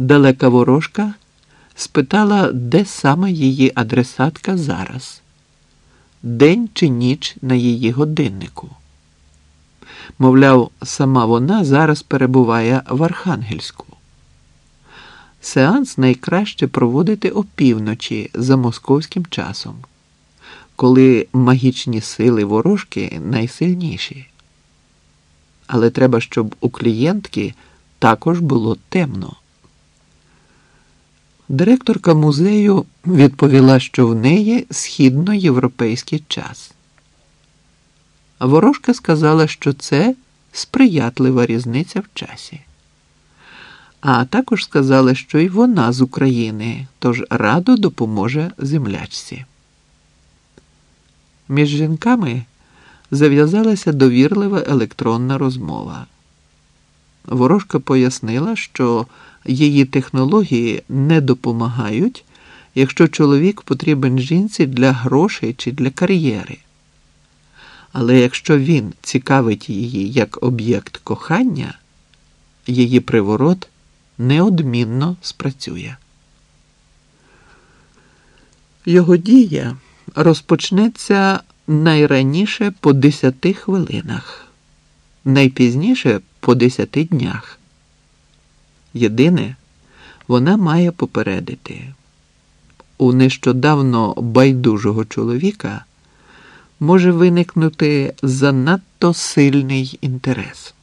Далека ворожка спитала, де саме її адресатка зараз, день чи ніч на її годиннику. Мовляв, сама вона зараз перебуває в Архангельську. Сеанс найкраще проводити опівночі за московським часом, коли магічні сили ворожки найсильніші. Але треба, щоб у клієнтки також було темно. Директорка музею відповіла, що в неї східноєвропейський час. Ворожка сказала, що це сприятлива різниця в часі. А також сказала, що і вона з України, тож радо допоможе землячці. Між жінками зав'язалася довірлива електронна розмова. Ворожка пояснила, що її технології не допомагають, якщо чоловік потрібен жінці для грошей чи для кар'єри. Але якщо він цікавить її як об'єкт кохання, її приворот неодмінно спрацює. Його дія розпочнеться найраніше по 10 хвилинах, найпізніше по 10 днях. Єдине, вона має попередити у нещодавно байдужого чоловіка може виникнути занадто сильний інтерес.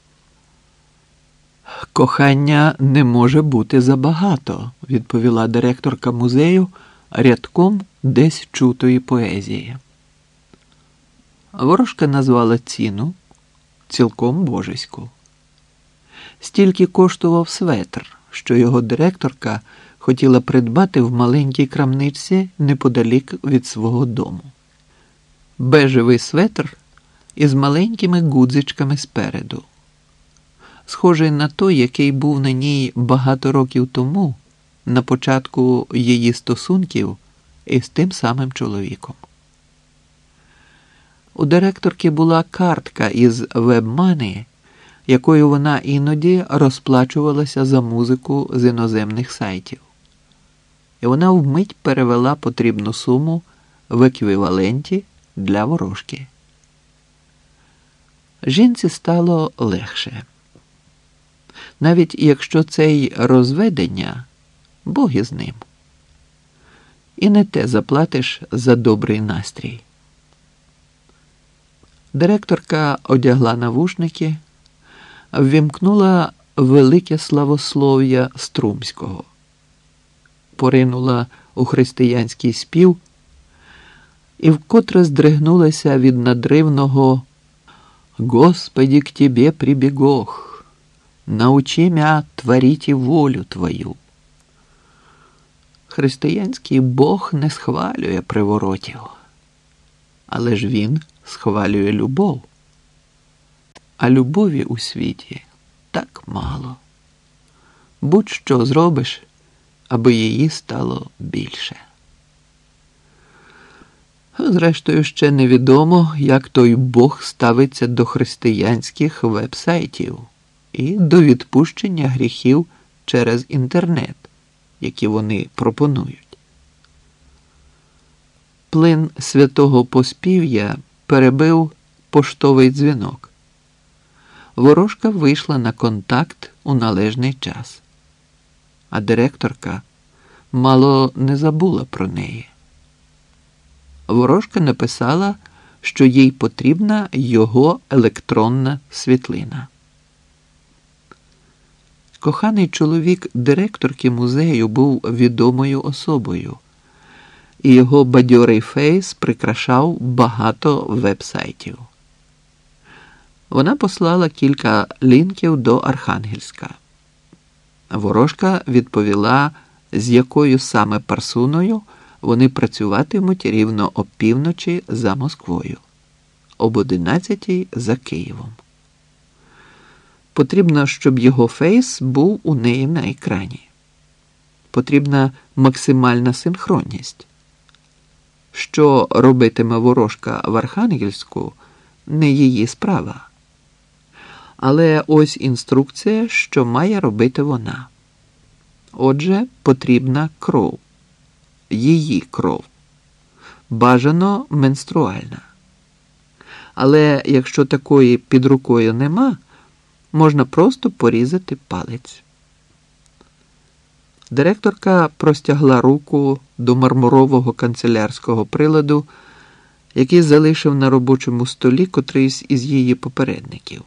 Кохання не може бути забагато, відповіла директорка музею рядком десь чутої поезії. Ворожка назвала ціну цілком божеську. Стільки коштував светр, що його директорка хотіла придбати в маленькій крамничці неподалік від свого дому. Бежевий светр із маленькими гудзичками спереду, схожий на той, який був на ній багато років тому, на початку її стосунків із тим самим чоловіком. У директорки була картка із вебмани, якою вона іноді розплачувалася за музику з іноземних сайтів. І вона вмить перевела потрібну суму в еквіваленті для ворожки. Жінці стало легше. Навіть якщо це й розведення, Бог із ним. І не те заплатиш за добрий настрій. Директорка одягла навушники, ввімкнула велике славослов'я Струмського, поринула у християнський спів і вкотре здригнулася від надривного Господи, к Тебе прибегох, научи мя творить волю Твою. Християнський Бог не схвалює приворотів, але ж він схвалює любов. А любові у світі так мало. Будь-що зробиш, аби її стало більше. Зрештою, ще невідомо, як той Бог ставиться до християнських вебсайтів і до відпущення гріхів через інтернет, які вони пропонують. Плин святого Поспів'я перебив поштовий дзвінок. Ворожка вийшла на контакт у належний час, а директорка мало не забула про неї. Ворожка написала, що їй потрібна його електронна світлина. Коханий чоловік директорки музею був відомою особою, і його бадьорий фейс прикрашав багато вебсайтів. Вона послала кілька лінків до Архангельська. Ворожка відповіла, з якою саме персоною вони працюватимуть рівно опівночі за Москвою, об одинадцятій за Києвом. Потрібно, щоб його фейс був у неї на екрані. Потрібна максимальна синхронність. Що робитиме ворожка в Архангельську, не її справа. Але ось інструкція, що має робити вона. Отже, потрібна кров, її кров. Бажано менструальна. Але якщо такої під рукою нема, можна просто порізати палець. Директорка простягла руку до мармурового канцелярського приладу, який залишив на робочому столі котрийсь із її попередників.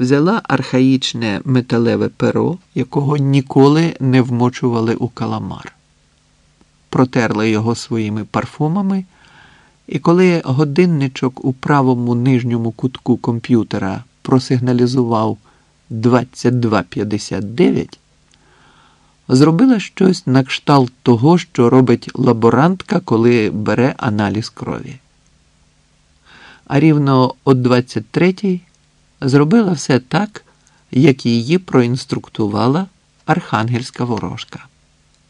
Взяла архаїчне металеве перо, якого ніколи не вмочували у каламар, протерла його своїми парфумами, і коли годинничок у правому нижньому кутку комп'ютера просигналізував 2259, зробила щось на кшталт того, що робить лаборантка, коли бере аналіз крові. А рівно о 23-й зробила все так, як її проінструктувала архангельська ворожка.